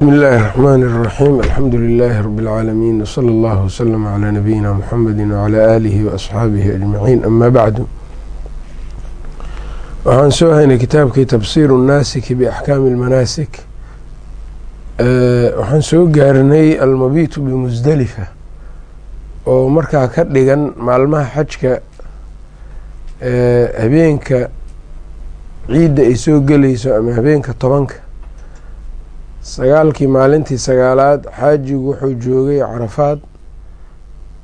بسم الله الرحمن الرحيم الحمد لله رب العالمين وصلى الله وسلم على نبينا محمد وعلى آله وأصحaabihi أجمعين أما بعد waxaan soo haynay kitaabkii tafsir الnaasiki بأxkaami الmanaasik waxaan soo gaarinay almabitu bimusdelifa oo markaa ka dhigan maalmaha xajka habeenka ciidda ay soo gelayso ama habeenka tobanka sagaalkii maalintii sagaalaad xaajigu wuxuu joogay carafaad.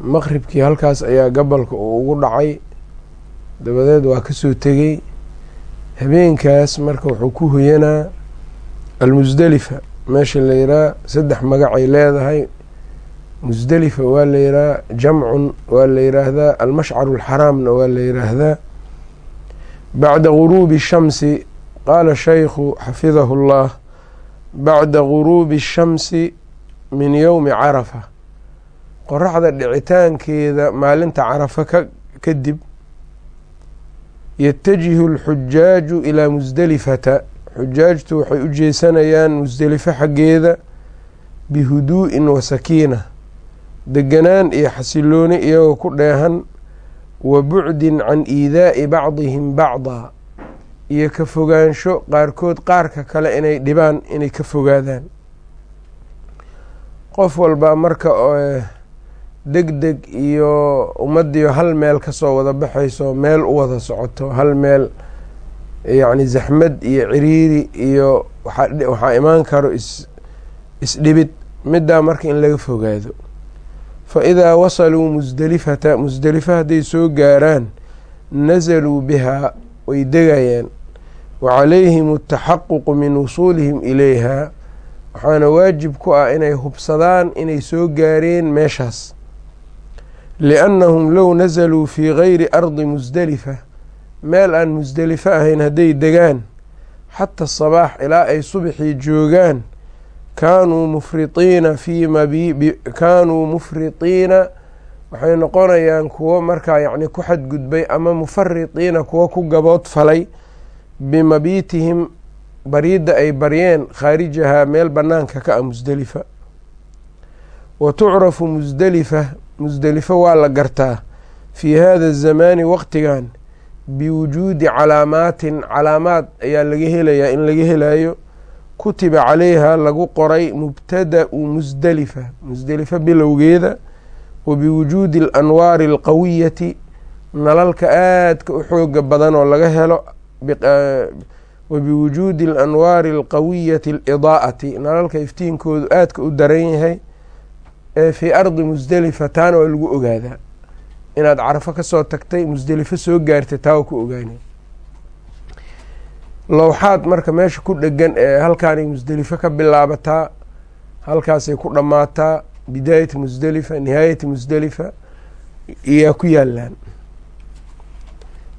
Maqribkii halkaas ayaa gabalka uu ugu dhacay. Dabadeed waa ka soo tegey habeenkaas marka wuxuu ku hoyanaa almusdelifa meesha la yiraa saddex magacay leedahay. Musdelifa waa la yiraa jamcun waa la yiraahdaa almashcaru alxaraamna waa la yiraahdaa bacda guruubi shamsi qaala shaykhu xafidahu اllah bacda guruubi shamsi min yowmi carafa. Qoraxda dhicitaankeeda maalinta carafa ka kadib yatajihu alxujaaju ilaa musdelifata xujaajtu waxay u jeesanayaan musdelifo xaggeeda bihuduu'in wa sakiina. Deganaan iyo xasilooni iyagoo ku dheehan wa bucdin can iidaa'i bacdihim bacdaa iyo ka fogaansho qaarkood qaarka kale inay dhibaan inay ka fogaadaan. Qof walba marka deg deg iyo ummaddiio hal meel ka soo wada baxayso meel u wada socoto hal meel yacni zaxmad iyo ciriiri iyo waxaa imaan karo is isdhibid middaa marka in laga fogaado. Fa idaa wasaluu musdelifata musdelifa hadday soo gaaraan nasaluu bihaa way degayaan wa calayhim ataxaququ min wusuulihim ilayha waxaana waajib ku ah inay hubsadaan inay soo gaareen meeshaas. Liannahum low nasaluu fii gayri ardi musdelifa meel aan musdelifo ahayn hadday degaan xata sabaax ilaa ay subxii joogaan kaanuu mufriiina fii kaanuu mufridiina waxay noqonayaan kuwo markaa yacni ku xadgudbay ama mufaridiina kuwo ku gabood falay bimabiitihim bariidda ay baryeen khaarijahaa meel bannaanka ka ah musdelifa wa tucrafu musdelifa musdelifo waa la gartaa fii hada azamaani waqtigan biwujuudi calaamaatin calaamaad ayaa laga helayaa in laga helayo kutiba calayha lagu qoray mubtada-u musdelifa musdelifa bilowgeeda wa biwujuudi alanwaari alqawiyati nalalka aadka u xooga badan oo laga helo wa biwujuudi alanwaari alqawiyati alidaa'ati nalalka iftiinkoodu aadka u daran yahay ee fii ardi musdelifa taana waa lagu ogaadaa inaad carafo ka soo tagtay musdelifo soo gaartay taa waa ku ogaanay lowxaad marka meesha ku dhegan ee halkaanay musdelifo ka bilaabataa halkaasay ku dhammaataa bidaayati musdelifa nihaayati musdelifa iyaa ku yaalaan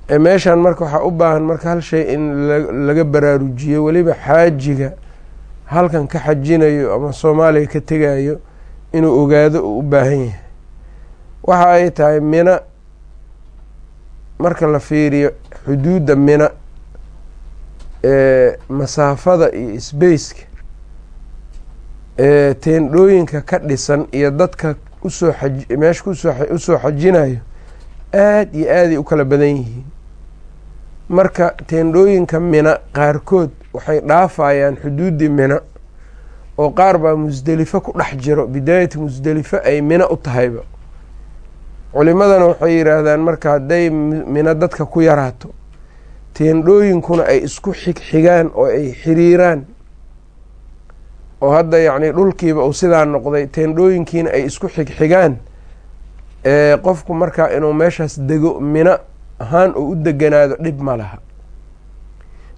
meeshan marka waxaa u baahan marka hal shay in laga baraarujiyo weliba xaajiga halkan ka xajinayo ama soomaaliya ka tegayo inuu ogaado uu u baahan yahay. Waxa ay tahay mina marka la fiiriyo xuduudda mina ee masaafada iyo sbaceka ee teendhooyinka ka dhisan iyo dadka u soo xaj meesha u soo xajinayo aad iyo aaday u kala badan yihiin marka teendhooyinka mina qaarkood waxay dhaafayaan xuduuddii mina oo qaar baa musdelifo ku dhex jiro. Bidaayati musdelifo ay mina u tahayba. Culimadana waxay yidhaahdaan marka hadday mina dadka ku yaraato teendhooyinkuna ay isku xig xigaan oo ay xiriiraan. Oo hadda yacni dhulkiiba uu sidaa noqday teendhooyinkiina ay isku xig xigaan qofku markaa inuu meeshaas dego mina ahaan uu u deganaado dhib ma laha.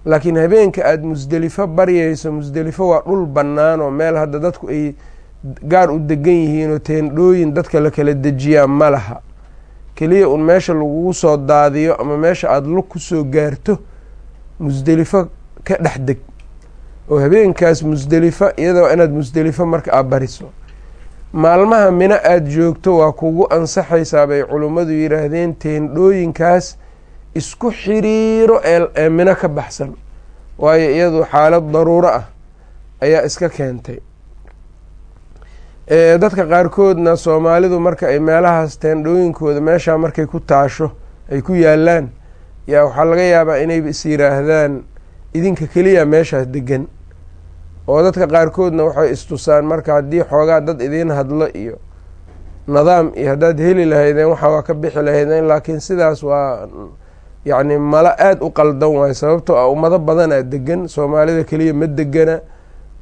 Laakiin habeenka aada musdelifo baryayso musdelifo waa dhul bannaan oo meel hadda dadku ay gaar u degan yihiinoo teendhooyin dadka la kala dejiyaa ma laha. Keliya un meesha lagugu soo daadiyo ama meesha aada lug ku soo gaarto musdelifo ka dhex deg. Oo habeenkaas musdelifo iyadoo inaad musdelifo marka aad bariso maalmaha mino aada joogto waa kugu ansaxaysaa bay culummadu yidhaahdeen teendhooyinkaas isku xiriiro ee mino ka baxsan. Waayo iyadu xaalad daruuro ah ayaa iska keentay. Dadka qaarkoodna soomaalidu marka ay meelahaas teendhooyinkooda meeshaa markay ku taasho ay ku yaalaan yaa waxaa laga yaabaa inayba is yiraahdaan idinka keliya meeshaas degan oo dadka qaarkoodna waxay istusaan marka haddii xoogaa dad idiin hadlo iyo nidaam iyo haddaad heli lahaydeen waxa waa ka bixi lahaydeen laakiin sidaas waa yacni malo aada u qaldan waayo. Sababtoo ah ummado badanaa degan soomaalida keliya ma degana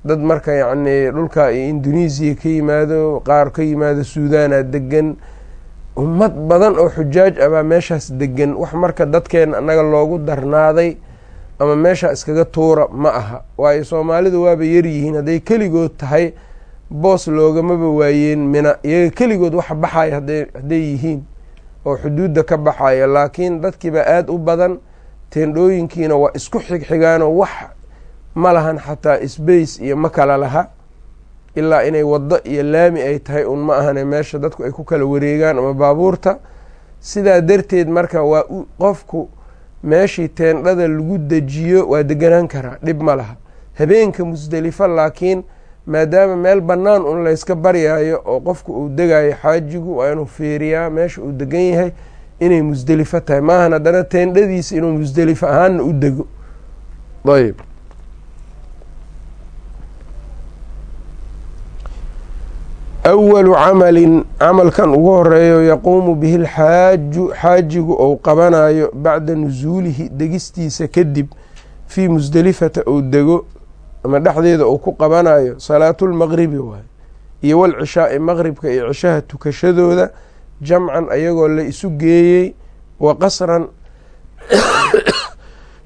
dad marka yacni dhulka iyo indonesiya ka yimaado qaar ka yimaado suudaana degan ummad badan oo xujaaj ah baa meeshaas degan wax marka dadkeena annaga loogu darnaaday ama meesha iskaga tuura ma aha. Waayo soomaalidu waaba yaryihiin hadday keligood tahay boos loogamaba waayeen mina. Iyaga keligood waxa baxaya hadday yihiin oo xuduudda ka baxaya. Laakiin dadkiiba aada u badan teendhooyinkiina waa isku xigxigaanoo wax ma lahan xataa sbace iyo ma kala laha. Ilaa inay waddo iyo laami ay tahay un ma ahane meesha dadku ay ku kala wareegaan ama baabuurta. Sidaa darteed marka waa qofku meeshii teendhada lagu dejiyo waa deganaan karaa dhib ma laha. Habeenka musdelifo laakiin maadaama meel bannaan un layska baryaayo oo qofku uu degayo xaajigu waa inuu fiiriyaa meesha uu degan yahay inay musdelifo tahay. Maahan haddana teendhadiisa inuu musdelifo ahaanna u dego. Ayb awalu camalin camalkan ugu horeeyo yaquumu bihi lxaaju xaajigu ou qabanayo bacda nusuulihi degistiisa kadib fii musdelifata ou dego ama dhexdeeda uu ku qabanayo salaatulmaqribi waay iyo walcishaai maqribka iyo cishaha tukashadooda jamcan ayagoo la isu geeyey wa qasran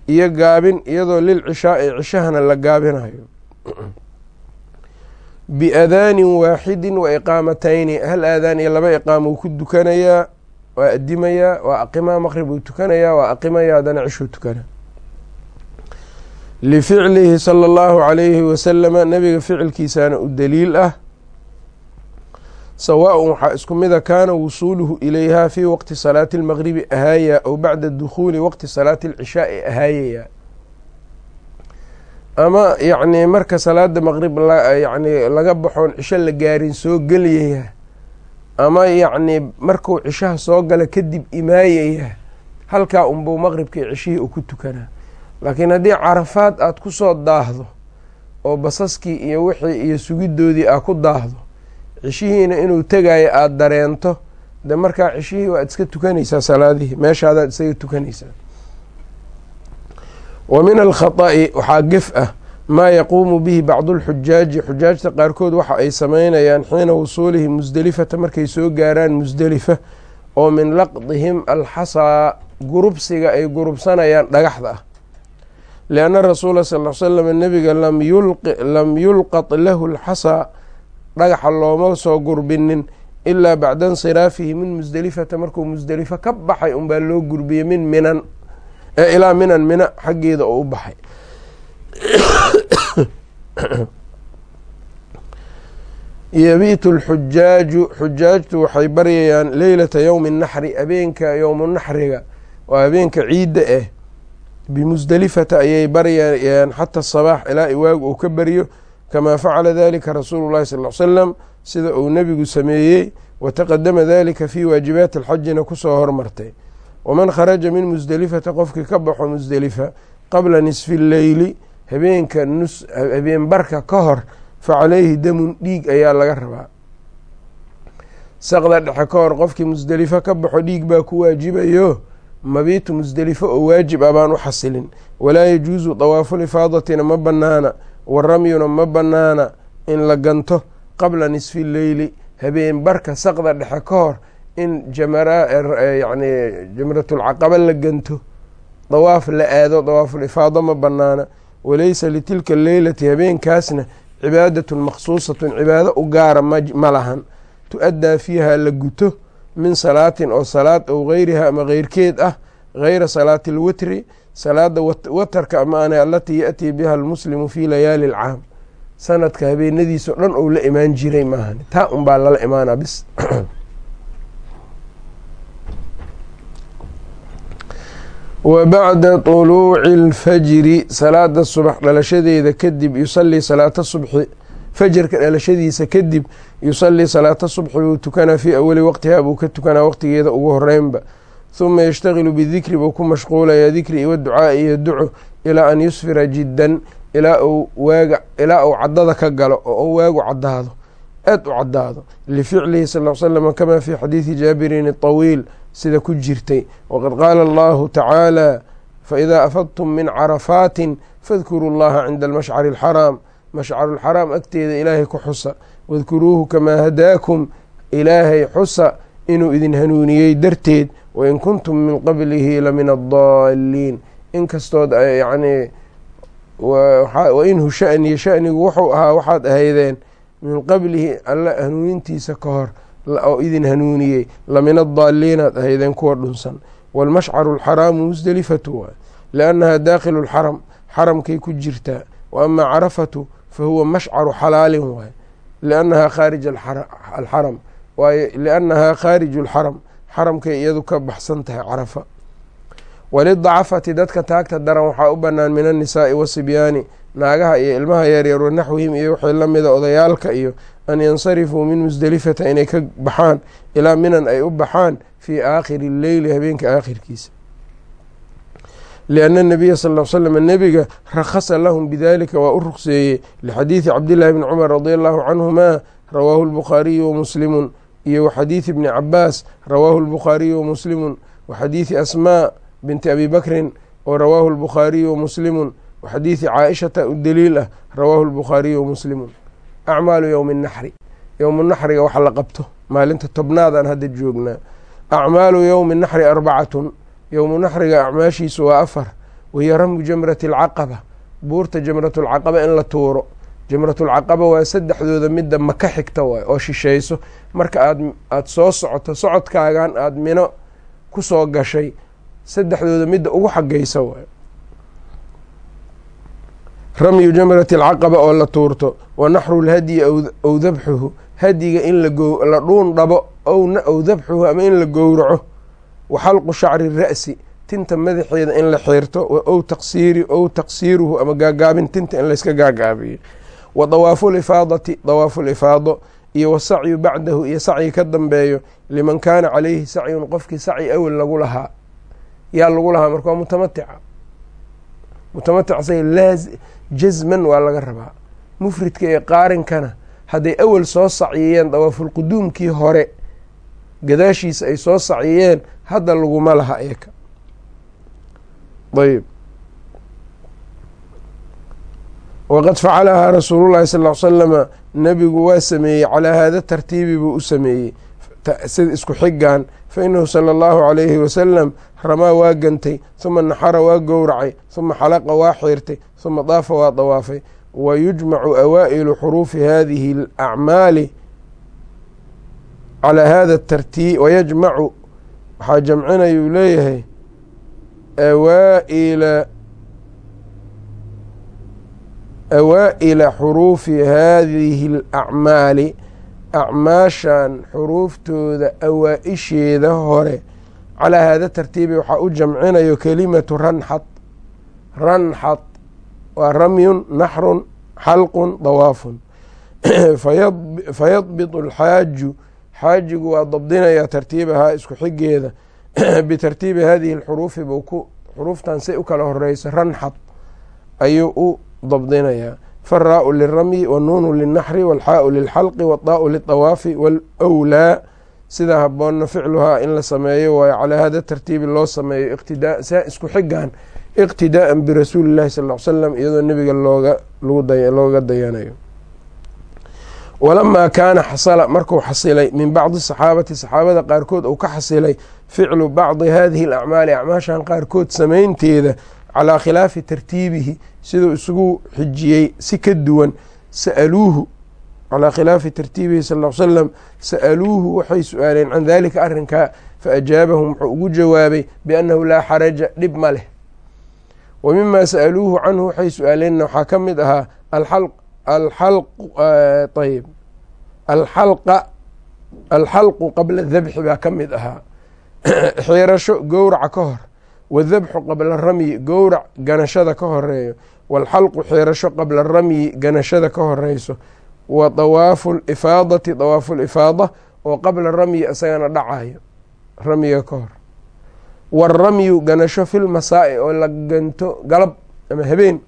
iyo gaabin iyadoo lil cishaai cishahana la gaabinayo biadaanin waaxidin wa iqaamatayni hal aadaan iyo laba iqaama ku dukanayaa waa adimayaa waa aqimaa maqrib uu tukanayaa waa aqimayaa haddana cishuu tukana lificlihi sala allahu calayhi wasalama nabiga ficilkiisaana u daliil ah. Sawaaun waxaa isku mida kaana wusuuluhu ilayhaa fii waqti salaati almaqribi ahaaya ow bacda dukhuuli waqti salaati alcishaai ahaayaya ama yacni marka salaada maqrib yani laga baxoon cisho la gaarin soo gelayaya ama yacni markuu cishaha soo gala kadib imaayaya halkaa unbuu maqribka iyo cishihii uu ku tukanaa. Laakiin haddii carafaad aada ku soo daahdo oo basaskii iyo wixii iyo sugidoodii aad ku daahdo cishihiina inuu tegayo aada dareento de markaa cishihii waad iska tukanaysaa salaadihii meeshaadaad isaga tukanaysaa wa min alkhata'i waxaa gef ah maa yaquumu bihi bacdu lxujaaji xujaajta qaarkood waxa ay sameynayaan xiina wusuulihi musdelifata markay soo gaaraan musdelifa oo min laqdihim alxasaa gurubsiga ay gurubsanayaan dhagaxda ah. Lianna rasuula sal l slam nebiga lam yulqad lahu lxasaa dhagaxa looma soo gurbinin ilaa bacda insiraafihi min musdelifata markuu musdelifo ka baxay unbaa loo gurbiyey min minan ilaa minan mina xaggeeda oo u baxay. Yabiitu lxujaaju xujaajtu waxay baryayaan leylata yowmi naxri habeenka yowmu naxriga waa habeenka ciidda ah bimusdelifata ayay baryayaan xata sabaax ilaa iwaagu uu ka baryo kamaa facala dalika rasuulu llahi sal l salam sida uu nebigu sameeyey wataqadama dalika fii waajibaati alxajina ku soo hormartay waman kharaja min musdelifata qofkii ka baxo musdelifa qabla nisfi lleyli habeenka nus habeen barka ka hor fa caleyhi damun dhiig ayaa laga rabaa saqda dhexe ka hor qofkii musdelifo ka baxo dhiig baa ku waajibayo mabiitu musdelifo oo waajib ah baan u xasilin walaa yajuusu dawaafulifaadatina ma banaana waramyuna ma banaana in la ganto qabla nisfi leyli habeen barka saqda dhexe ka hor in yani jamratulcaqaba la ganto dawaaf la aado dawaafulifaado ma banaana walaysa litilka leylati habeenkaasna cibaadatun maksuusatun cibaado u gaara ma lahan. Tu-addaa fiiha la guto min salaatin oo salaad ow geyriha ama keyrkeed ah geyra salaati alwitri salaada watarka amaane alatii yaأtii biha almuslimu fi layaali alcaam sanadka habeenadiisao dhan ou la imaan jiray maahan. Taa un baa lala imaana bis wa bacda طuluuci اlfajri salaada subax dhalashadeeda kadib yusalii salaata subxi fajarka dhalashadiisa kadib yusalii salaata subxi buu tukanaa fii awali waqtihaa buu ka tukanaa waqtigeeda ugu horeynba huma yashtagilu bidikri buu ku mashquulaya dikri iwa ducaa iyo duco ilaa an yusfira jiddan ilaa uu waaga ilaa uu caddada ka galo oo uu waagu caddaado aad u caddaado. Lificlihi sal l l slam xadiidi jaabirin awiil sida ku jirtay. Waqad qaala allahu tacaala faidaa afadtum min carafaatin fadkuruu llaha cinda almashcari alxaraam. Mashcaru lxaraam agteeda ilaahay ku xusa. Wadkuruuhu kamaa hadaakum ilaahay xusa inuu idin hanuuniyey darteed wain kuntum min qablihi lamin addaaliin inkastood yani wainhu shaniya shanigu wuxuu ahaa waxaad ahaydeen min qablihi alla hanuunintiisa ka hor oo idin hanuuniyey lamin addaaliinaad ahaydeen kuwa dhunsan. Waalmashcaru alxaraamu musdelifatu waay liannaha daakhilu lxaram xaramkay ku jirtaa. Wa amaa carafatu fa huwa mashcaru xalaalin waay liannahaa khaarij alxaram. Waayo liannahaa khaariju alxaram xaramkay iyadu ka baxsan tahay carafa. Walidacafati dadka taagta daran waxaa u bannaan min annisaa'i wasibyaani naagaha iyo ilmaha yaryar wanaxwihim iyo wixii la mida odayaalka iyo an yansarifuu min musdelifata inay ka baxaan ilaa minan ay u baxaan fii aakhiri lleyli habeenka aakhirkiisa. Lianna nabiya sal l slam nebiga rakhasa lahum bidalika waa u rugseeyey lixadiidi cabdillahi bni cumar radi allahu canhuma rawaahu lbukhaariyu wamuslimun iyo waxadiidi bni cabaas rawaahu lbukhaariyu wamuslimun waxadiidi asmaa binti abi bakrin oo rawaahu lbukhaariyu wamuslimun waxadiidi caaishata u ah rawaahu lbukhaariyu wamuslimun acmaalu yowmi naxri. Yowmu naxriga waxa la qabto. Maalinta tobnaadaan hadda joognaa. Acmaalu yowmi naxri arbacatun. Yowmu naxriga acmaashiisu waa afar. Wahiyo ramyu jamrati alcaqaba. Buurta jamratulcaqaba in la tuuro. Jamratulcaqaba waa saddexdooda midda maka xigta waay oo shishayso marka aad aada soo socoto socodkaagan aada mino ku soo gashay saddexdooda midda ugu xagaysa waay ramyu jamrati alcaqaba oo la tuurto wa naxru lhadyi ow dabxuhu hadyiga in la dhuun dhabo ow dabxuhu ama in la gowraco. Wa xalqu shacri ra'si tinta madaxeeda in la xiirto ow taqsiiri ow taqsiiruhu ama gaagaabin tinta in layska gaagaabiyo. Wa dawaafu lifaadati dawaafu lifaado iyo wasacyu bacdahu iyo sacyi ka dambeeyo liman kaana calayhi sacyun qofkii sacyi awel lagu lahaa. Yaa lagu lahaa marka waa mutamatica mutamatic say laaz jazman waa laga rabaa. Mufridka ee qaarinkana hadday awel soo saciyeen dawaafulquduumkii hore gadaashiisa ay soo saciyeen hadda laguma laha eeka. Ayb waqad facalahaa rasuulullahi sal l slama nebigu waa sameeyey calaa haada tartiibi buu u sameeyey sida isku xigaan fa inahu sala allahu calayhi wasalam ramaa waa gantay huma naxara waa gowracay huma xalaqa waa xiirtay huma daafa waa dawaafay. Wa yujmacu awaa'ilu xuruufi hadihi alacmaali calaa hada tartiib wayajmacu waxaa jamcinayuu leeyahay awaaila awaa'ila xuruufi hadihi alacmaali acmaashan xuruuftooda awaa-isheeda hore. Calaa haada tartiibi waxaa u jamcinayo kelimatu ranxad ranxad waa ramyun naxrun xalqun dawaafun. Fayadbitu alxaaju xaajigu waa dabdinayaa tartiibahaa isku xigeeda bitartiibi hadihi alxuruufi buu ku xuruuftan say u kala horeyso ranxad ayuu u dabdinayaa faraau liramyi wanuunu lilnaxri walxaau lilxalqi wadaau lildawaafi walwlaa sidaa haboonna ficluhaa in la sameeyo waayo calaa hada tartiibi loo sameeyo iqtidaa saa isku xigaan iqtidaa'an birasuuli llahi sal l slam iyadoo nebiga looga dayanayo. Walamaa kaana xasala markuu xasilay min bacdi saxaabati saxaabada qaarkood uu ka xasilay ficlu bacdi hadihi alacmaali acmaashan qaarkood samaynteeda calaa khilaafi tartiibihi siduu isugu xijiyey si ka duwan sa'aluuhu calaa khilaafi tartiibihi sal l salam sa'aluuhu waxay su'aaleen can dalika arrinkaa faajaabahum wuxuu ugu jawaabay biannahu laa xaraja dhib ma leh. Wa mima sa'aluuhu canhu waxay su'aaleenna waxaa ka mid ahaa ayb alxalqu qabla dabxi baa ka mid ahaa. Xiirasho gowraca ka hor wadabxu qabla ramyi gowrac ganashada ka horeeyo walxalqu xiirasho qabla ramyi ganashada ka horeyso wa dawaafu lifaadati dawaafu lifaada oo qabla ramyi isagana dhacayo ramyiga ka hor. Waaramyu ganasho filmasaa'i oo la ganto galab ama habeen.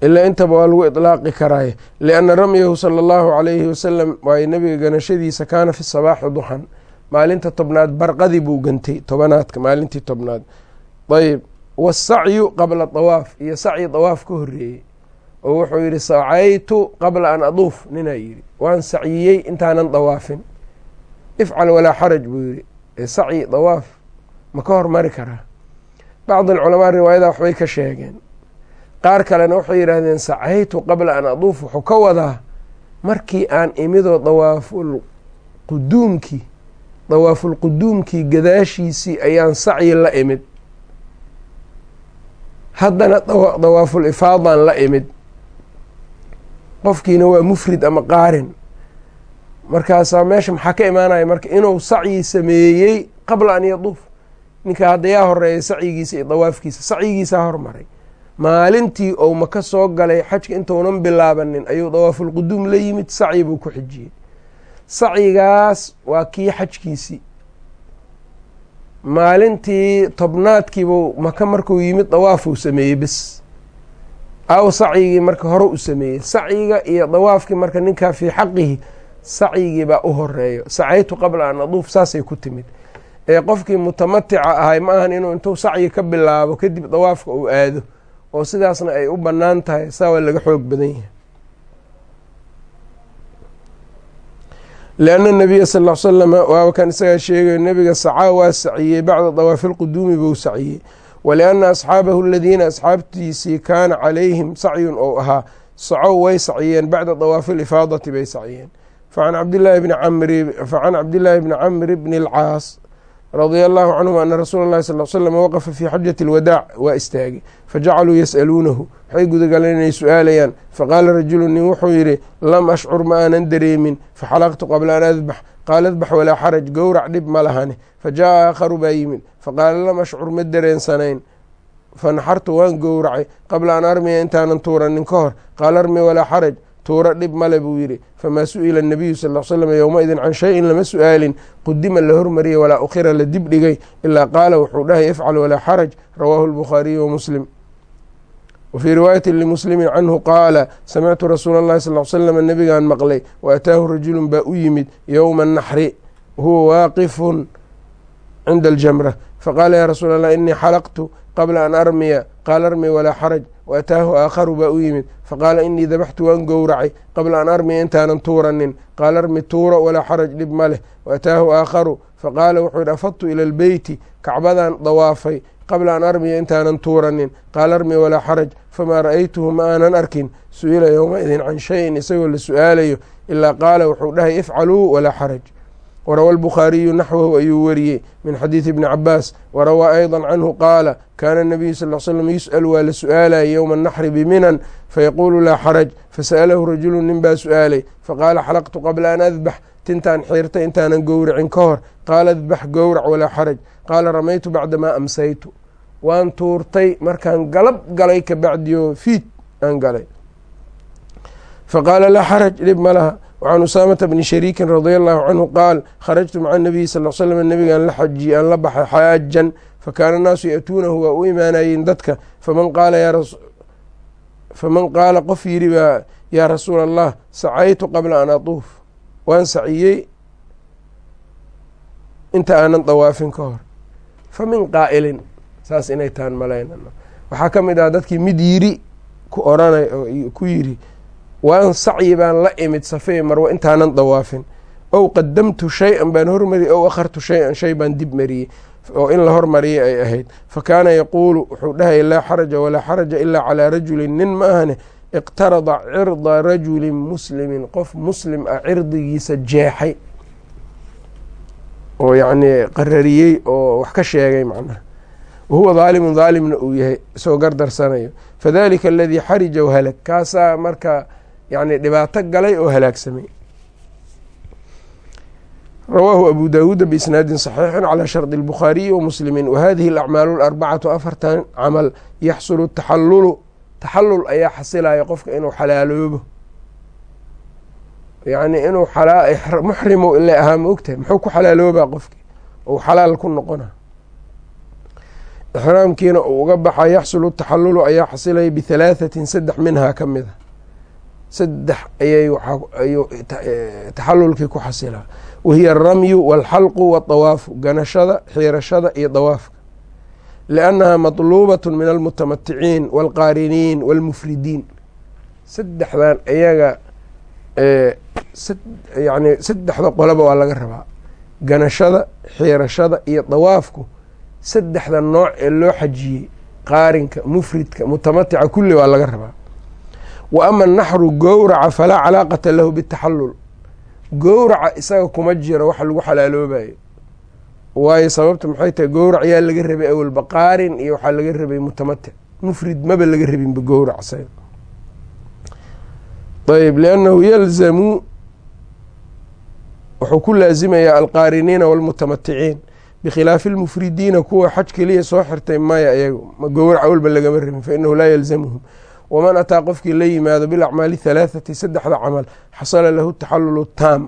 Ilaa intaba waa lagu iطlaaqi karaaye lianna ramyahu sala allahu calayhi wasalam waayo nabiga ganashadiisa kaana fi sabaaxi duxan maalinta tobnaad barqadii buu gantay tobanaadka maalintii tobnaad. Ayb wasacyu qabla dawaaf iyo sacyi dawaaf ka horeeyey oo wuxuu yidhi sacaytu qabla an aduuf ninaa yidhi. Waan sacyiyey intaanan dawaafin. Ifcal walaa xaraj buu yidhi. Sacyi dawaaf ma ka hormari karaa. Bacd alculamaa riwaayada waxbay ka sheegeen. Qaar kalena waxay yidhaahdeen sacaytu qabla an aduuf wuxuu ka wadaa markii aan imidoo dawaaful quduumkii dawaafulquduumkii gadaashiisii ayaan sacyi la imid. Haddana dawaaful ifaadaan la imid. Qofkiina waa mufrid ama qaarin. Markaasaa meesha maxaa ka imaanaya? Marka inuu sacyi sameeyey qabla an yaduuf ninka hadda yaa horreeya sacyigiisa iyo dawaafkiisa sacyigiisaa hormaray. Maalintii ou maka soo galay xajka intuunan bilaabanin ayuu dawaafulquduum la yimid sacyi buu ku xijiyey sacyigaas waa kii xajkiisii maalintii tobnaadkiibuu maka markuu yimid dawaafuu sameeyey bes. Aw sacyigii marka hore u sameeyey. Sacyiga iyo dawaafkii marka ninkaa fii xaqihi sacyigii baa u horeeyo sacaytu qabla an aduuf saasay ku timid. Ee qofkii mutamatica ahay ma ahan inuu intuu sacyi ka bilaabo kadib dawaafka uu aado. Oo sidaasna ay u bannaan tahay saa waa laga xoog badan yahay lianna nabiya sal l slama waaba kan isagaa sheegayo nebiga sacaa waa saciyey bacda dawaafi lquduumi buu saciyey walianna asxaabahu aladiina asxaabtiisii kaana calayhim sacyun ou ahaa sacow way saciyeen bacda dawaafi lifaadati bay saciyeen facan cabdillaahi bni camri bni camri bni alcaas radia allahu canhuma ana rasuula اllahi sal l slam waqafa fii xajati اlwadaac waa istaagay fajacaluu yas'aluunahu waxay gudagaleen inay su-aalayaan faqaala rajulu nin wuxuu yidhi lam ashcur ma aanan dareemin faxalaqtu qabla an adbax qaala adbax walaa xaraj gowrac dhib ma lahane fajaءa aakharu baa yimid faqaala lam ashcur ma dareensanayn fanaxartu waan gowracay qabla an armiya intaanan tuuranin ka hor qaala armi walaa xaraj tuuro dhib male buu yidhi. Famaa su'ila nabiyu sal l slam yowmaidin can shayin lama su'aalin. Qudima la hormariyey walaa ukhira la dib dhigay. Ilaa qaala wuxuu dhahay ifcal walaa xaraj rawaahu lbukhaariyu wamuslim wfii riwaayati limuslimi canhu qaala samictu rasuula اllahi sal l slam nabigaan maqlay. Waataahu rajulu baa u yimid yowma naxri wahuwa waaqifun cinda aljamra. Faqaala ya rasuul allah inii xalaqtu qabla an armiya qaala armi walaa xaraj. Waataahu aakharu baa u yimid. Faqaala inii dabaxtu waan gowracay. Qabla an armiya intaanan tuuranin. Qaala armi tuuro walaa xaraj dhib ma leh. Waataahu aakharu. Faqaala wuxuu yidhi afadtu ila lbeyti kacbadan dawaafay. Qabla an armiya intaanan tuuranin. Qaala armi walaa xaraj. Famaa ra'aytuhu ma aanan arkin. Su'ila yowmaidin can shayin isagoo la su'aalayo. Ilaa qaala wuxuu dhahay ifcaluu walaa xaraj warawa albukhaariyu naxwahu ayuu wariyey min xadiidi bni cabaas warawaa ayضa canhu qaala kaana nabiyu sal l slam yus'al waa la su'aalayay yowma anaxri biminan fayaquulu laa xaraj fasa'alahu rajulu nin baa su'aalay faqaala xalaqtu qabla an adbax tintaan xiirtay intaanan gowracin ka hor qaala adbax gowrac walaa xaraj qaala ramaytu bacdamaa amsaytu waan tuurtay markaan galab galay kabacdiyo fiid aan galay faqaala laa xaraj dhib ma laha wacan usaamata bni shariikin radia allahu canhu qaal kharajtu maca nabiyi sal l slam nabigaan la xajiye aan la baxay xaajan fakaana annaasu ya'tuunahu waa u imaanayeen dadka faman qaala qof yidhi baa yaa rasuula allah sacaytu qabla an atuuf waan saciyey inta aanan dawaafin ka hor fa min qaa'ilin saas inay tahan malayna waxaa ka mid ah dadkii mid yiri ku oranay ku yiri waan sacyi baan la imid safey marwa intaanan dawaafin. Ow qadamtu shay-an baan hormariyey ow akhartu shay-an shay baan dib mariyey. Oo in la hormariyay ay ahayd. Fa kaana yaquulu wuxuu dhahaya laa xaraja walaa xaraja ilaa calaa rajulin nin ma ahane. Iqtarada cirda rajulin muslimin. Qof muslim ah cirdigiisa jeexay. Oo yacnii qarariyey oo wax ka sheegay macnaha. Wahuwa daalimun daalimna uu yahay. Isagoo gardarsanayo. Fadalika aladii xarija wahalag kaasaa marka yani dhibaato galay oo halaagsamay rawaahu abu daawuuda biisnaadin saxiixin calaa shardi اlbukhaariyi wa muslimiin wahadihi alacmaalu alarbacatu afartan camal yaxsulu taxallulu taxallul ayaa xasilaya qofka inuu xalaaloobo. Yacni inuu muxrimu ile ahaa ma ogtahay muxuu ku xalaaloobaa qofkii ou xalaal ku noqona. Ixraamkiina uu uga baxa yaxsulu taxalulu ayaa xasilaya bihalaahatin saddex minhaa ka mid a saddex ayay ayuu taxalulkii ku xasilaa wahiya aramyu walxalqu waadawaafu ganashada xiirashada iyo dawaafka. Liannaha matluubat min almutamaticiin walqaariniin walmufridiin saddexdan iyaga yani saddexda qolaba waa laga rabaa. Ganashada xiirashada iyo dawaafku saddexda nooc ee loo xajiyey qaarinka mufridka mutamatica kulli waa laga rabaa wa ama naxru gowraca falaa calaaqata lahu bitaxalul gowraca isaga kuma jiro waxa lagu xalaaloobayo. Waayo sababta maxay tahay gowrac yaa laga rabay awalba qaarin iyo waxaa laga rabay mutamatic mufrid maba laga rabinba gowrac isaga. Ayb liannahu yalzamu wuxuu ku laazimayaa alqaariniina walmutamaticiin. Bikhilaafi almufridiina kuwa xaj keliya soo xirtay maya iyagu gowrac awalba lagama rabin fainahu laa yalzamuhum waman ataa qofkii la yimaado bilacmaali halaathati saddexda camal xasala lahu taxalulu taam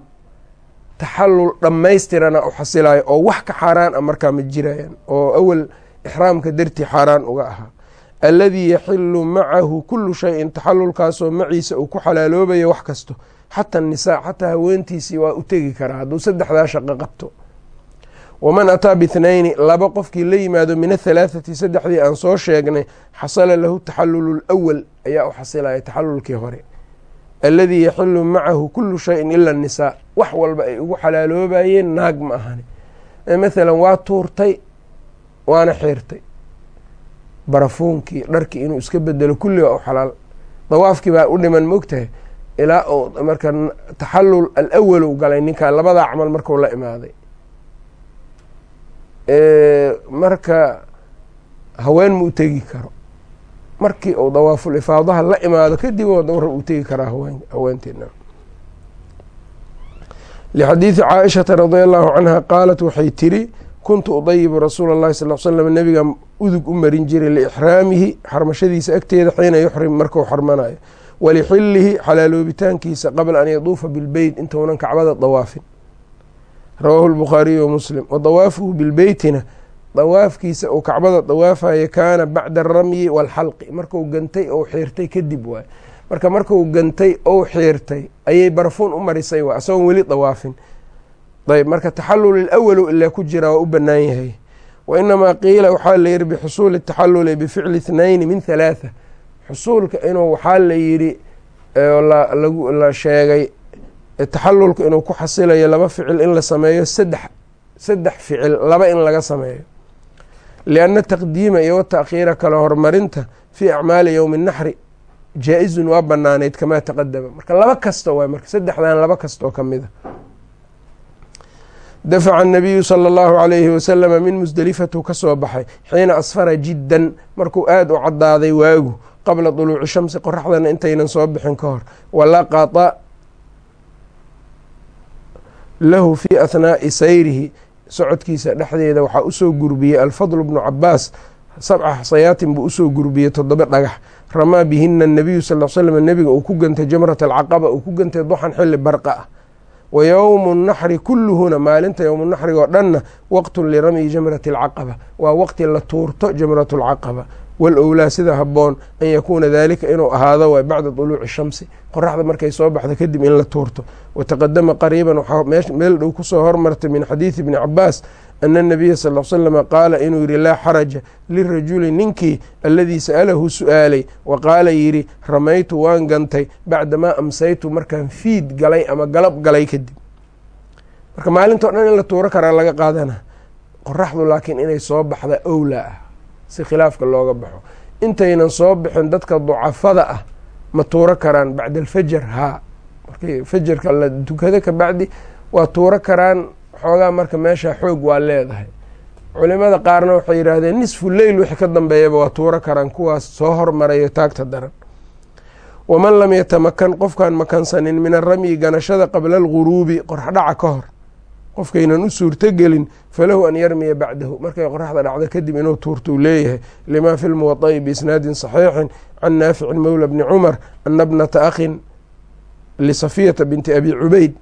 taxalul dhammaystirana u xasilayo oo wax ka xaaraan a markaa ma jirayaan oo awal ixraamka dartii xaaraan uga ahaa alladii yaxilu macahu kulu shayin taxalulkaasoo maciisa uu ku xalaaloobayo wax kasto xata nisaa xataa haweentiisii waa u tegi karaa hadduu saddexdaa shaqo qabto waman ataa bithnayni laba qofkii la yimaado min athalaathati saddexdii aan soo sheegnay xasala lahu taxalulu lwal ayaa u xasilaya taxalulkii hore. Alladii yaxilu macahu kulu shayin ila nisaa wax walba ay ugu xalaaloobayeen naag ma ahani. Mathalan waa tuurtay waana xiirtay barafuunkii dharkii inuu iska bedelo kulli waa u xalaal. Dawaafkii baa u dhiman maogtahay ilaa uu marka taxalul alawal galay ninkaa labadaa camal marku la imaaday marka haween ma u tegi karo. Markii uu dawaaful ifaadaha la imaado kadib war u tegi karaa haweenteena. Lixadiidi caaishata radia allahu canha qaalat waxay tiri kuntu udayibu rasuula اllahi sal slam nabiga udug u marin jiray liixraamihi xarmashadiisa agteeda xiina yuxrim marku xarmanayo walixilihi xalaaloobitaankiisa qabla an yaduufa bilbeyt intounan kacbada dawaafin rawaahu lbukhaariyu wamuslim wa dawaafuhu bilbeytina dawaafkiisa uu kacbada dawaafayo kaana bacda aramyi waalxalqi marku gantay ou xiirtay kadib waay. Marka marku gantay ou xiirtay ayay barfuun u marisay waay. Asagoon weli dawaafin. Ayb marka taxalul ilawalu ilaa ku jira waa u banaan yahay. Wa inamaa qiila waxaa la yihi bixusuuli taxaluli bificli ithnayni min halaatha xusuulka inuu waxaa la yidhi la sheegay taxalulka inuu ku xasilayo laba ficil in la sameeyo saddex saddex ficil laba in laga sameeyo. Lianna taqdiima iyo wataakhiira kala horumarinta fii acmaali yowmi naxri jaa-izun waa banaaneyd kamaa taqadama marka laba kasta waay marka saddexdan laba kasta oo ka mid a. Dafaca anabiyu sala allahu calayhi wasalama min musdelifatu ka soo baxay xiina asfara jiddan markuu aada u caddaaday waagu qabla duluuci shamsi qoraxdana intaynan soo bixin ka hor. Walaqata lahu fii ahnaa'i sayrihi socodkiisa dhexdeeda waxaa u soo gurbiyey alfadl bnu cabaas sabca xasayaatin buu u soo gurbiyey toddoba dhagax. Ramaa bihina anabiyu sal l slam nebiga uu ku gantay jamrat alcaqaba uu ku gantay duxan xilli barqa ah. Wa yowmu naxri kulluhuna maalinta yowmu naxriga oo dhanna waqtun liramyi jamrati alcaqaba waa waqti la tuurto jamrat alcaqaba walowlaa sida haboon an yakuuna dalika inuu ahaado waay bacda duluuci shamsi. Qoraxda markay soo baxdo kadib in la tuurto. Wataqadama qariiban waxaa meel dhow ku soo hormartay min xadiidi bni cabaas ana anabiya sal l slama qaala inuu yihi laa xaraja lirajuli ninkii aladii sa'alahu su'aalay wa qaala yidhi ramaytu waan gantay bacdamaa amsaytu markaan fiid galay ama galab galay kadib. Marka maalintao dhan in la tuuro karaa laga qaadana. Qoraxdu laakiin inay soo baxda owlaa ah si khilaafka looga baxo. Intaynan soo bixin dadka ducafada ah ma tuuro karaan bacda alfajar haa markii fajarka la tukado kabacdi waa tuuro karaan xoogaa marka meesha xoog waa leedahay. Culimada qaarna waxay yidhaahdeen nisfu leyl wixii ka dambeeyaba waa tuuro karaan kuwaas soo hormarayo taagta daran. Waman lam yatamakan qofkaan makansanin min aramyi ganashada qabla alguruubi qorxdhaca ka hor qofkaynan u suurtogelin falahu an yarmiya bacdahu. Markay qoraxda dhacdo kadib inuu tuurtou leeyahay. Lima fi lmuwaطa'i biisnaadin صaxiixin can naaficin mowla bni cumar ana bnata akhin lisafiyata binti abi cubayd.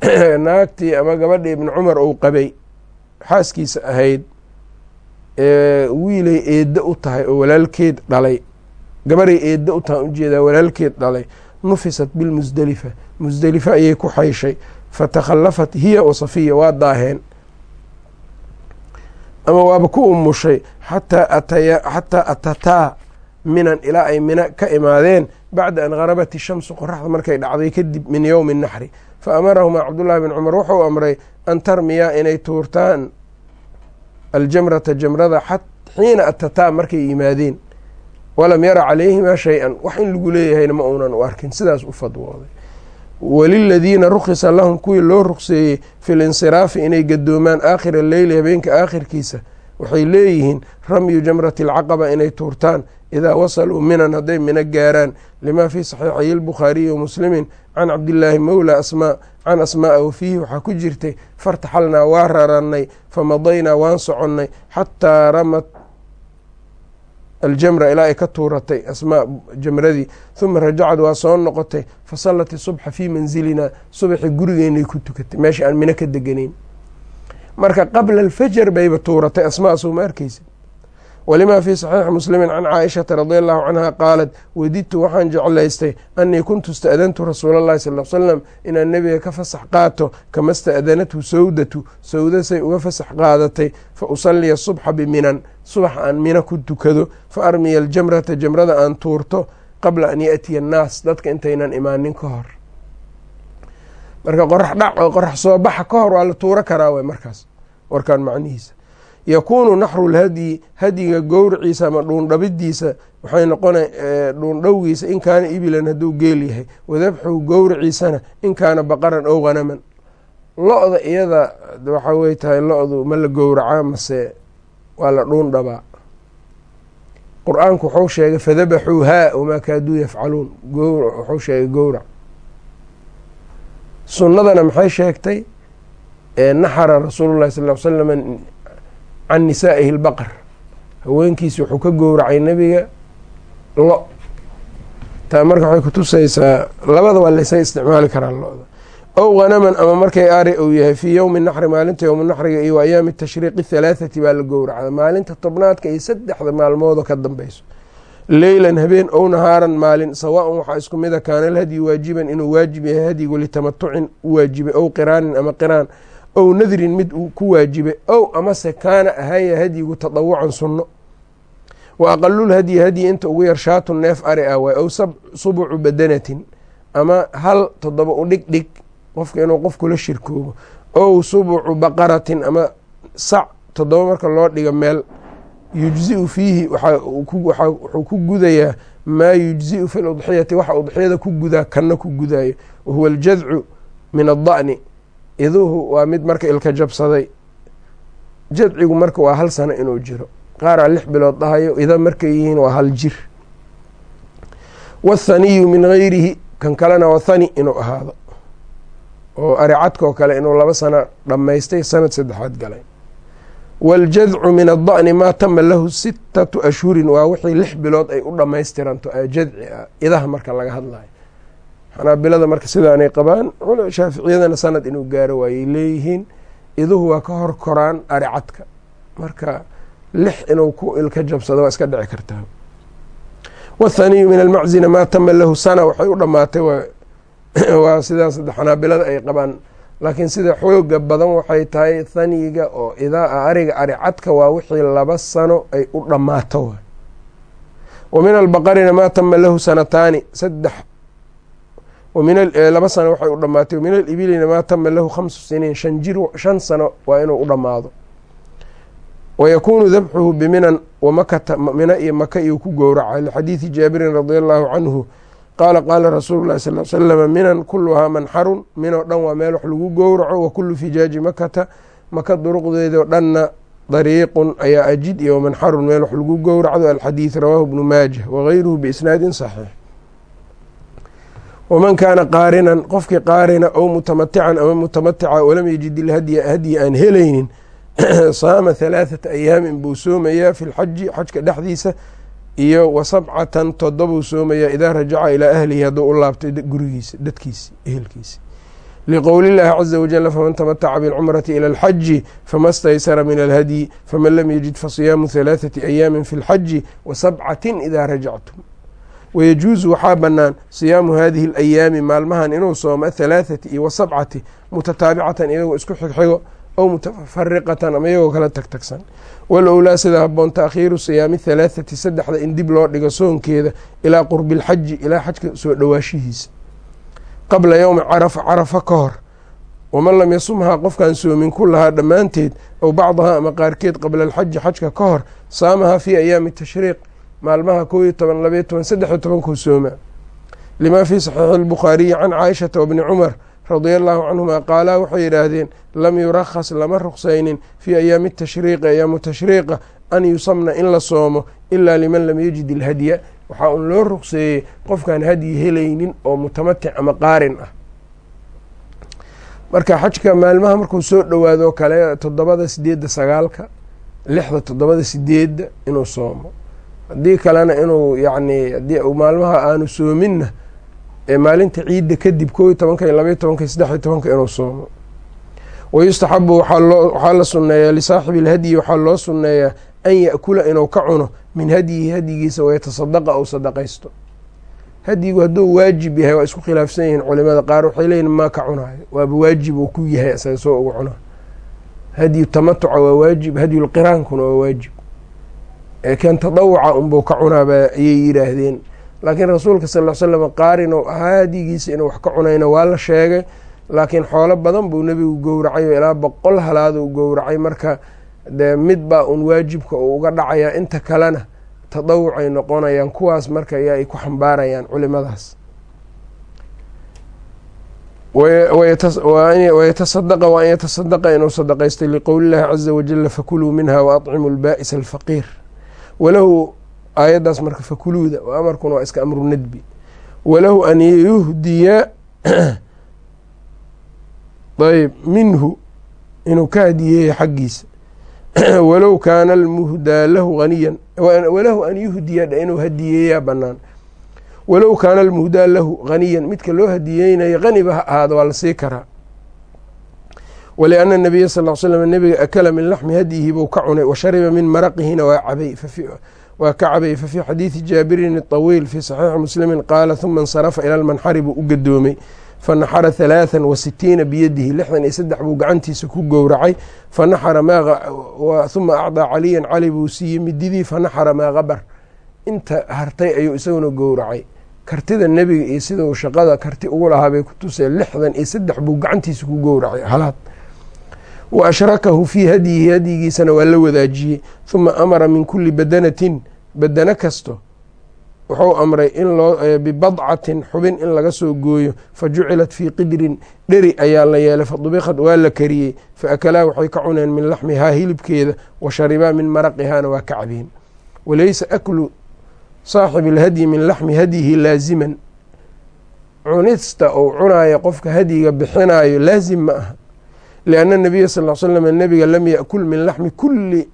Naagtii ama gabadhii ibni cumar uu qabay xaaskiisa ahayd wiilay eedda u tahay oo walaalkeed dhalay. Gabaray eedda u tahay u jeedaa walaalkeed dhalay. Nufisat bilmusdelifa musdelifa ayay ku xayshay fatakhallafat hiya wa safiya waa daaheen. ama waaba ku umushay xataa ataya xataa atataa minan ilaa ay mina ka imaadeen bacda an garabat ishamsu qoraxda markay dhacday kadib min yowmi naxri fa amarahumaa cabdullaahi bin cumar wuxuu amray an tarmiyaa inay tuurtaan aljamrata jamrada xiina atataa markay yimaadeen walam yara calayhimaa shay-an wax in lagu leeyahayna ma uunan u arkin sidaas u fadwooday waliladiina rukhisa lahum kuwii loo ruqseeyey fi linsiraafi inay gadoomaan aakhira leyli habeenka aakhirkiisa waxay leeyihiin ramyu jamrati alcaqaba inay tuurtaan idaa wasaluu minan hadday mino gaaraan limaa fii saxiixayi lbukhaariyi wa muslimin can cabdillaahi mowla asmaa can asmaaa wa fiihi waxaa ku jirtay fartaxalnaa waa rarannay famadaynaa waan soconnay xataa ramat aljamra ilaa ay ka tuuratay asmaa jamradii huma rajacad waa soo noqotay fasallat isubxa fii manzilinaa subaxii gurigeynay ku tukatay meesha aan mino ka deganayn marka qabla alfajar bayba tuuratay asmaa soo ma arkeysa walimaa fii saxiixi muslimin can caaishata radi allahu canha qaalat wadidtu waxaan jeclaystay annii kuntu ista'dantu rasuula allahi sal salam inaan nebiga ka fasax qaato kama sta'danathu sawdatu sawdasay uga fasax qaadatay fa usaliya subxa biminan subax aan mina ku tukado fa armiya aljamrata jamrada aan tuurto qabla an yaatiya annaas dadka intaynan imaanin ka hor. Marka qorax dhac oo qorax soo baxa ka hor waa la tuuro karaa way markaas. Warkaan macnihiisa. Yakuunu naxru lhadyi hadyiga gowriciisa ama dhuundhabidiisa waxay noqona dhuundhowgiisa in kaana ibilan hadduu geel yahay. Wadabxuhu gowriciisana in kaana baqaran ow hanaman lo-da iyada waxa wey tahay lo-du ma la gowracaa mase waa la dhuundhabaa qur'aanku wuxuu sheegay fadabaxuuhaa wamaa kaaduu yafcaluun. Wuxuu sheegay gowrac sunnadana maxay sheegtay? Naxara rasuulu llahi sal l salam can nisaa'ihi lbaqar haweenkiisi wuxuu ka gowracay nebiga lo. Taa marka waxay kutusaysaa labada waa laysay isticmaali karaa lo-da ow hanaman ama markay ari uu yahay fii yowmi naxri maalinta yowmi naxriga iyo ayaami tashriiqi halaathati baa la gowracda maalinta tobnaadka iyo saddexda maalmoodoo ka dambeyso leylan habeen ow nahaaran maalin sawaan waxaa isku mida kaana alhadyu waajiban inuu waajib yahay hadyigu litamatucin u waajibay ow qiraanin ama qiraan ow nadrin mid uu ku waajibay ow amase kaana ahaya hadyigu tadawucan sunno wa aqalul hadyi inta ugu yar shaatu neef ari ah waay ow subucu badanatin ama hal toddoba u dhig dhig qofka inuu qofkula shirkoobo. Ow subucu baqaratin ama sac toddoba marka loo dhigo meel yujziu fiihi wuxuu ku gudayaa maa yujziu fi ludxiyati waxa udxiyada ku gudaa kanna ku gudaayo. Wahuwa aljadcu min adda'ni iduhu waa mid marka ilka jabsaday. Jadcigu marka waa hal sano inuu jiro. Qaaraa lix bilood dhahayo ida markay yihiin waa hal jir. Wathaniyu min gayrihi kan kalena waa thani inuu ahaado oo aricadka oo kale inuu laba sano dhammaystay sanad saddexaad galay. Waaljadcu min adda'ni maa tama lahu sittatu ashhurin waa wixii lix bilood ay u dhammaystiranto jadci ah idaha marka laga hadlayo. Xanaabilada marka sidaanay qabaan shaaficiyadana sanad inuu gaaro waayay leeyihiin iduhu waa ka hor koraan aricadka marka lix inuu ku ilka jabsado waa iska dhici kartaa. Wathaniyu min almaczina maa tama lahu sana waxay u dhammaatay waa sidaas xanaabilada ay qabaan. Laakiin sida xooga badan waxay tahay thaniga oo idaa ariga aricadka waa wixii laba sano ay u dhammaato. Wa min albaqarina maa tama lahu sanataani saddex laba sano waxay u dhamaatay min alibilina maa tama lahu khamsu siniin shan jir shan sano waa inuu u dhammaado. Wayakuunu dabxuhu biminan wamakata mina iyo maka iyuu ku gowraca. Lixadiidi jaabirin radia allahu canhu qaala qaala rasuulu llahi sal slama minan kuluhaa manxarun minoo dhan waa meel wax lagu gowraco wa kulu fijaaji makata maka duruqdeedoo dhanna dariiqun ayaa ajid iyo manxarun meel wax lagu gowracdo. Alxadiid rawaahu bnu maajah wagayruhu biisnaadin saxiix. Waman kaana qaarinan qofkii qaarina ow mutamatican ama mutamatica walam yajid ilhadya hadyi aan helaynin saama halaathata ayaamin buu soomayaa fi lxaji xajka dhexdiisa iyo wa sabcatan toddobuu soomaya idaa rajaca ilaa ahlihi hadduu u laabtay gurigiisa dadkiisi ehelkiisi liqowli llaahi caza wajala faman tamataca bilcumrati ila alxaji fama staysara min alhadyi faman lam yajid fasiyaamu halaathati ayaamin fi lxaji wa sabcatin idaa rajactum. Wayajuusu waxaa bannaan siyaamu hadihi alayaami maalmahan inuu soomo athalaathati iyo wasabcati mutataabicatan iyagoo isku xigxigo ow mutafariqatan ama iyagoo kala tagtagsan walowlaa sida haboon taakhiiru siyaami thalaathati saddexda in dib loo dhigo soonkeeda ilaa qurbi alxaji ilaa xajka soo dhowaashihiisa qabla yowmi carafa carafa ka hor waman lam yasumhaa qofkaan soomin kulahaa dhammaanteed ow bacdahaa ama qaarkeed qabla alxaji xajka ka hor saamahaa fii ayaami tashriiq maalmaha kow iyo toban labayo toban saddexiyo tobankuu sooma limaa fii saxiixi albukhaariyi can caaishata wabni cumar radia allahu canhuma qaalaa waxay yidhaahdeen lam yurakhas lama ruqsaynin fii ayaami tashriiqi ayaamu tashriiqa an yusamna in la soomo ilaa liman lam yajid ilhadya waxaa uun loo ruqseeyey qofkaan hadyi helaynin oo mutamatic ama qaarin ah. Marka xajka maalmaha markuu soo dhowaado kale toddobada sideedda sagaalka lixda toddobada sideedda inuu soomo. Haddii kalena inuu yacni haddii maalmaha aanu soominna ee maalinta ciidda kadib iyo tobanka iyo labaiyo tobanka iyo saddex iyo tobanka inuu soomo. Wayustaxabu waxaa la sunneeyaa lisaaxibi ilhadyi waxaa loo sunneeyaa an yaأkula inuu ka cuno min hadyihi hadyigiisa wayatasadaqa ou sadaqaysto hadyigu hadduu waajib yahay waa isku khilaafsan yihiin culimada qaar waxay leeyihiin maa ka cunaayo waaba waajib uu ku yahay isaga soo uga cunaa hadyu tamatuca waa waajib hadyulqiraankuna waa waajib. Kan tadawuca unbuu ka cunaaba ayay yidhaahdeen laakiin rasuulka sal l slam qaarin ou ahaa hadyigiisa inuu wax ka cunayna waa la sheegay. Laakiin xoolo badan buu nebigu gowracay oo ilaa boqol halaad uu gowracay. Marka dee mid baa un waajibka uu uga dhacayaa inta kalena tadawucay noqonayaan. Kuwaas marka ay ku xambaarayaan culimadaas. Wayatasadaqa waa an yatasadaqa inuu sadaqaystay liqowli llahi caza wajala fakuluu minha waatcimu lbaa'isa alfaqiir. Walahu aayaddaas marka fakuluuda oo amarkuna waa iska amru nadbi. Walahu an yuhdiya ayb minhu inuu ka hadiyeeya xaggiisa. Walow kaana almuhdaa lahu haniyan walahu an yuhdiya inuu hadiyeeyaa banaan walow kaana almuhdaa lahu haniyan midka loo hadiyeynayo haniba ha ahaado waa la sii karaa. Waliana nabiya sal l slam nebiga akala min laxmi hadyihi buu ka cunay wa shariba min maraqihina waa cabay waa ka cabay fafii xadiidi jaabirin اطawiil fii saxiixi muslimi qaala huma insarafa ila lmanxari buu u gadoomay fanaxara halaathan wa sitiina biyadihi lixdan iyo saddex buu gacantiisa ku gowracay. Fanaxara huma acdaa caliyan cali buu siiyey mididii fanaxara maa qabar inta hartay ayuu isaguna gowracay. Kartida nebiga iyo sida uu shaqada karti ugu lahaa bay ku tuseen lixdan iyo saddex buu gacantiisa ku gowracay. Halaad wa ashrakahu fii hadyihi hadyigiisana waa la wadaajiyey huma amara min kuli badanatin badano kasto wuxuu amray in loo bibadcatin xubin in laga soo gooyo fa jucilat fii qidrin dheri ayaa la yeelay fadubiqad waa la kariyey fa akalaa waxay ka cuneen min laxmihaa hilibkeeda wa sharibaa min maraqihaana waa ka cabeen walaysa aklu saaxibi alhadyi min laxmi hadyihi laaziman cunista uu cunaayo qofka hadyiga bixinaayo laazim ma aha lianna nabiya sal l slam nebiga lam yakul min laxmi kuli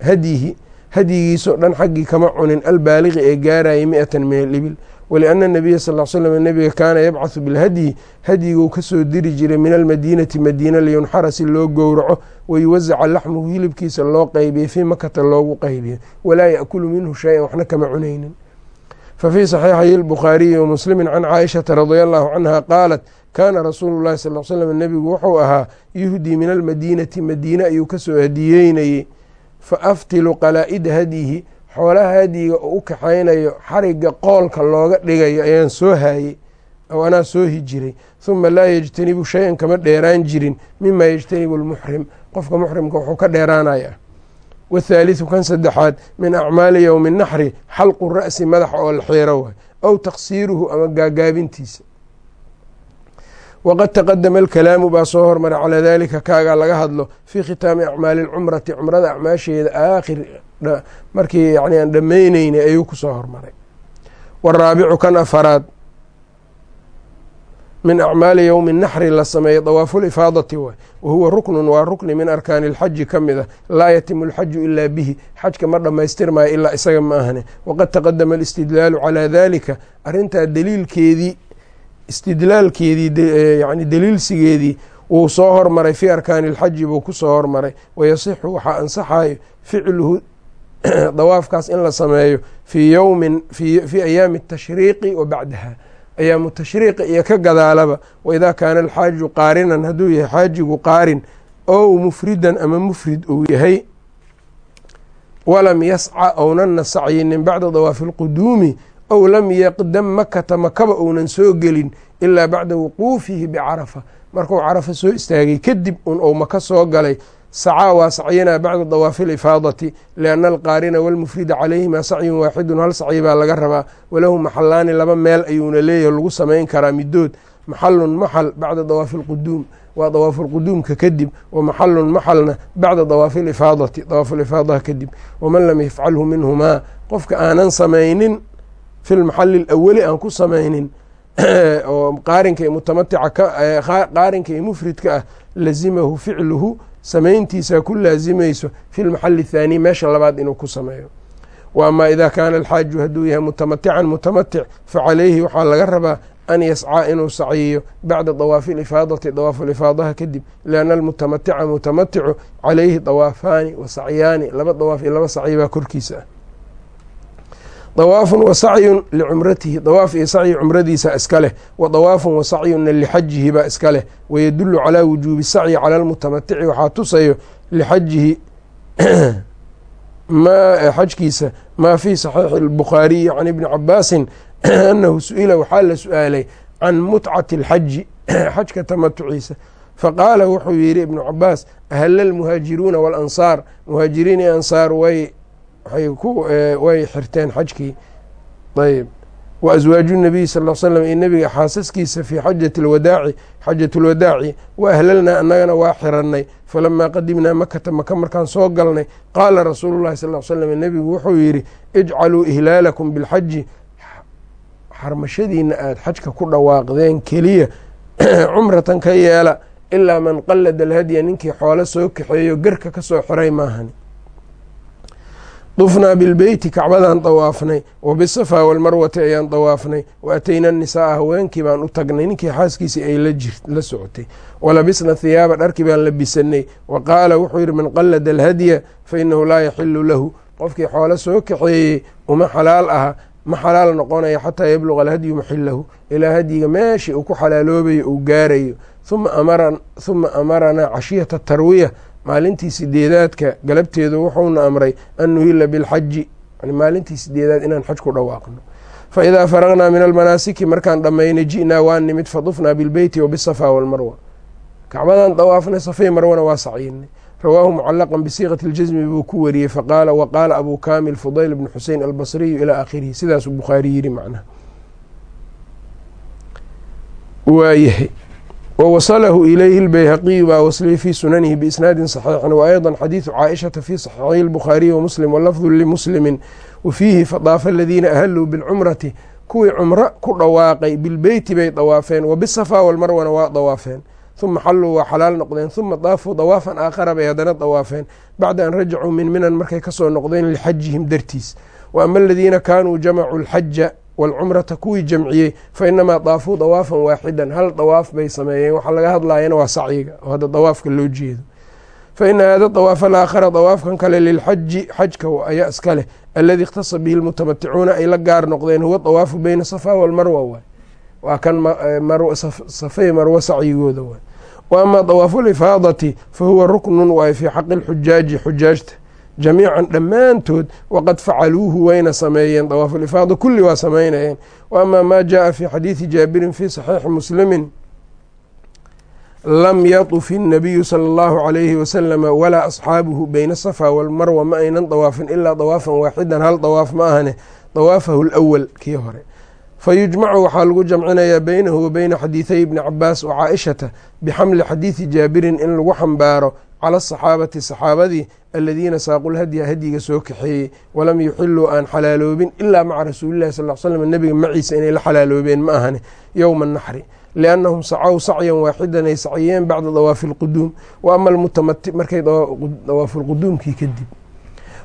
hadyihi hadyigiisao dhan xaggii kama cunin albaaliqi ee gaarayay mi-atan min alibil waliana nabiya sal l slam nebiga kaana yabcathu bilhadyi hadyiguu ka soo diri jiray min almadiinati madiina liyunxara si loo gowraco wayuwasaca laxmuhu hilibkiisa loo qeybiyey fii makata loogu qeybiyo walaa yaakulu minhu shay-an waxna kama cunaynin fafii saxiixay lbukhaariyi wa muslimi can caaishata radia allahu canha qaalat kaana rasuulu llahi sal l slam nebigu wuxuu ahaa yuhdii min almadiinati madiine ayuu ka soo hadiyeynayey fa aftilu qalaa-ida hadyihi xoolaha hadyiga oo u kaxaynayo xariga qoolka looga dhigayo ayaan soo haayey oo anaa soo hijiray. Huma laa yejtanibu shay-an kama dheeraan jirin mima yejtanibu lmuxrim qofka muxrimka wuxuu ka dheeraanaya wathaalithu kan saddexaad min acmaali yowmi naxri xalqu ra'si madaxa oo la xiiro waay aw taqsiiruhu ama gaagaabintiisa waqad taqadama alkalaamu baa soo hormaray calaa dalika kaagaa laga hadlo fii khitaami acmaali lcumrati cumrada acmaasheeda aakhir markii yani aan dhammayneynay ayuu ku soo hormaray waraabicu kan afaraad min acmaali yowmi naxri la sameeya dawaafulifaadati waay wahuwa ruknun waa rukni min arkaani alxaji ka mid a laa yatimu alxaju ilaa bihi xajka ma dhammaystirmaayo ilaa isaga ma ahne waqad taqadama alistidlaalu calaa dalika arrintaa daliilkeedii istidlaalkeedii yani daliilsigeedii wuu soo hormaray fii arkaani alxaji buu ku soo hormaray wayasixu waxaa ansaxayo ficluhu dawaafkaas in la sameeyo fii yowmin fii ayaami atashriiqi wa bacdaha. Ayaamu tashriiqi iyo ka gadaalaba waidaa kaana alxaaju qaarinan hadduu yahay xaajigu qaarin ow mufridan ama mufrid uu yahay walam yasca ownanna sacyinin bacda dawaafi alquduumi ow lam yaqdam makata makaba ounan soo gelin ilaa bacda wuquufihi bicarafa markuu carafa soo istaagay kadib un ou maka soo galay sacaa waa sacyinaa bacda dawaafi alifaadati lianna alqaarina walmufrida calayhima sacyun waaxidun hal sacyi baa laga rabaa walahu maxalaani laba meel ayuuna leeyahay lagu samayn karaa midood maxalun maxal bacda dawaafi alquduum waa dawaafuulquduumka kadib wa maxalun maxalna bacda dawaafi alifaadati dawaafulifaadaha kadib waman lam yafcalhu minhumaa qofka aanan samaynin fi lmaxali alawali aan ku samaynin oo qaarinka mutamatica qaarinka iyo mufridka ah lazimahu ficluhu samayntiisa ku laazimayso fi lmaxali athaaniy meesha labaad inuu ku sameeyo wa amaa idaa kaana alxaaju hadduu yahay mutamatican mutamatic facalayhi waxaa laga rabaa an yascaa inuu saciyo bacda dawaafi lifaadati dawaafulifaadaha kadib lianna almutamatica mutamaticu calayhi dawaafaani wa sacyaani laba dawaaf iyo laba sacyi baa korkiisa ah dawaafun wa sacyun licumratihi dawaaf iyo sacyi cumradiisa iska leh. Wa dawaafun wa sacyunna lixajihi baa iska leh. Wayadulu calaa wujuubi sacyi cala almutamatici waxaa tusayo lixajihi xajkiisa maa fii saxiixi albukhaariyi can ibni cabaasin annahu su'ila. Waxaa la su'aalay can mutcati alxaji xajka tamatuciisa faqaala wuxuu yidhi ibnu cabaas ahalla almuhaajiruuna waalansaar muhaajiriin iyo ansaar way way xirteen xajkii. Ayb wa aswaaju nabiyi sal l slam iyo nebiga xaasaskiisa fii xajati lwadaaci xajat lwadaaci wa ahlalnaa annagana waa xiranay falamaa qadimnaa makata maka markaan soo galnay qaala rasuulu llahi sal slam nebigu wuxuu yidhi ijcaluu ihlaalakum bilxaji xarmashadiina aada xajka ku dhawaaqdeen keliya cumratan ka yeela ilaa man qalada alhadya ninkii xoolo soo kaxeeyo garka ka soo xiray maahani dufnaa bilbeyti kacbadaan dawaafnay wa bisafaa walmarwati ayaan dawaafnay wa atayna nisaaa haweenkii baan u tagnay ninkii xaaskiisii ay la socotay. Walabisna hiyaaba dharkii baan labisanay wa qaala wuxuu yidhi man qalada alhadya fa inahu laa yaxilu lahu. Qofkii xoolo soo kaxeeyey uma xalaal aha ma xalaal noqonaya xataa yabluqa alhadyu maxilahu ilaa hadyiga meeshii uu ku xalaaloobayo uu gaarayo. Huma amaranaa cashiyata tarwiya maalintii sideedaadka galabteedu wuxuuna amray an nuhila bilxaji maalintii sideedaad inaan xaj ku dhawaaqno. Fa idaa faragnaa min almanaasiki markaan dhammaynay ji'naa waa nimid fadufnaa bilbeyti wa bisafaa walmarwa kacbadan dawaafnay safay marwana waa sacyinay rawaahu mucalaqan bisiiqati اljasmi buu ku wariyey faqaala wa qaala abu kamil fudayl bn xusein albasriyu ilaa aakhirihi. Sidaasuu bukhaari yidhi macnaha. Waayahay wwasalahu ilayhi اlbayhaqiyu baa wasliyey fii sunanihi biisnaadi صaxiixin waayضa xadiidu caaishata fi صaxiixi اlbukhaariyi wamuslim walafdu limuslimi wafiihi fadaafa aladiina ahaluu bilcumrati kuwii cumro ku dhawaaqay bilbeyti bay dawaafeen wabisafaa walmarwana waa dawaafeen huma xalluu waa xalaal noqdeen huma daafuu dawaafan aakhara bay haddana dawaafeen bacda an rajacuu min minan markay kasoo noqdeen lixajihim dartiis wa ama aladiina kaanuu jamacuu alxaja walcumrata kuwii jamciyey fa inamaa daafuu dawaafan waaxidan hal dawaaf bay sameeyeen waxaa laga hadlayana waa sacyiga oo hadda dawaafka loo jeedo fa ina hada dawaafa alaakhara dawaafkan kale lilxaji xajka ayaa iska leh aladi ikhtasa bihi lmutamaticuuna ay la gaar noqdeen huwa dawaafu beyna safaa walmarwa waay waa kan safay marwo sacyigooda waay wa amaa dawaafu lifaadati fa huwa ruknun waay fii xaqi lxujaaji xujaajta jamiican dhammaantood waqad facaluuhu wayna sameeyeen dawaafulifaada kulli waa samaynayeen wa amaa maa jaaa fi xadiidi jaabirin fi saxiixi muslimin lam yatuf الnabiyu salى اllahu عalayhi wasalama walaa asxaabuhu beyna asafa walmarwa ma aynan dawaafin ilaa dawaafan waaxidan hal dawaaf ma ahane dawaafahu lwal kii hore fayujmacu waxaa lagu jamcinayaa beynahu wa beyna xadiiday ibni cabaas wa caaishata bixamli xadiidi jaabirin in lagu xambaaro cala asaxaabati saxaabadii aladiina saaqulhadya hadyiga soo kaxeeyey walam yuxiluu aan xalaaloobin ilaa maca rasuulillahi sal slam nebiga maciisa inay la xalaaloobeen ma ahane yowma naxri liannahum sacow sacyan waaxidan ay saciyeen bacda dawaafi lquduum wa ama almutamati markay dawaafulquduumkii kadib.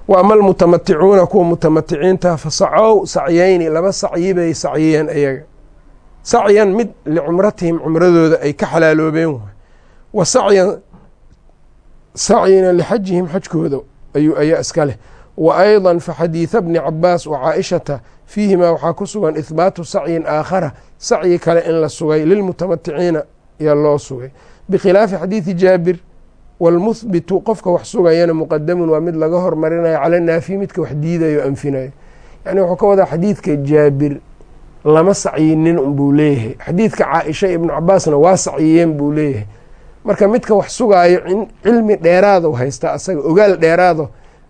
Wa ama almutamaticuuna kuwa mutamaticiinta fa sacow sacyayni laba sacyi bay sacyiyeen ayaga. Sacyan mid licumratihim cumradooda ay ka xalaaloobeen wa sacyan sacyina lixajihim xajkooda ayaa iska leh. Wa ayضa faxadiida bni cabaas wa caaishata fiihimaa waxaa ku sugan ihbaatu sacyin aakhara sacyi kale in la sugay lilmutamaticiina yaa loo sugay. Bikhilaafi xadiidi jaabir wاlmuhbitu qofka wax sugayana muqadamun waa mid laga hormarinayo cala naafi midka wax diidayo anfinayo. Yani wuxuu ka wadaa xadiidka jaabir lama sacyinin unbuu leeyahay. Xadiidka caaisha ibnu cabaasna waa sacyiyeen buu leeyahay marka midka wax sugaayo cilmi dheeraado haysta asaga ogaal dheeraado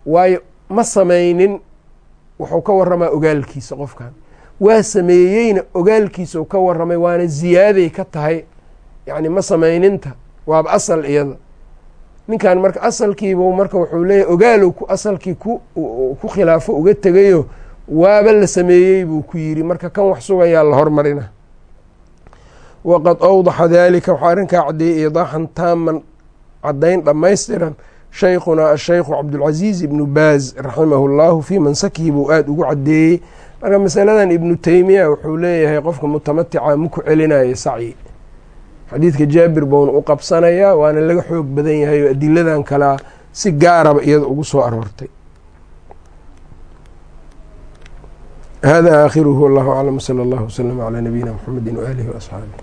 waayo ma samaynin wuxuu ka waramaa ogaalkiisa qofkan. Waa sameeyeyna ogaalkiisa ka waramay waana ziyaaday ka tahay yani ma samayninta waaba asal iyada. Ninkan marka asalkiibu marka wuxuu leeyahy ogaalow asalkii ku khilaafo uga tegayo waaba la sameeyey buu ku yiri marka kan wax sugayaa la hormarina waqad awdaxa dalika waxaa arrinkaa caddeeyey idaaxan taaman caddayn dhammaystiran shaykhunaa ashaykhu cabdulcasiiz ibnu baaz raximahu llahu fii mansakihi buu aada ugu caddeeyey marka masaladan ibnu teymiya wuxuu leeyahay qofka mutamatica maku celinayo sacyi xadiidka jaabir bouna u qabsanayaa waana laga xoog badan yahay oo adiladan kalea si gaaraba iyada ugu soo aroortay hada aakhiruhu wallahu aclam wsala allahu wslama calaa nabiyina mxamedi waaalihi waasxaabih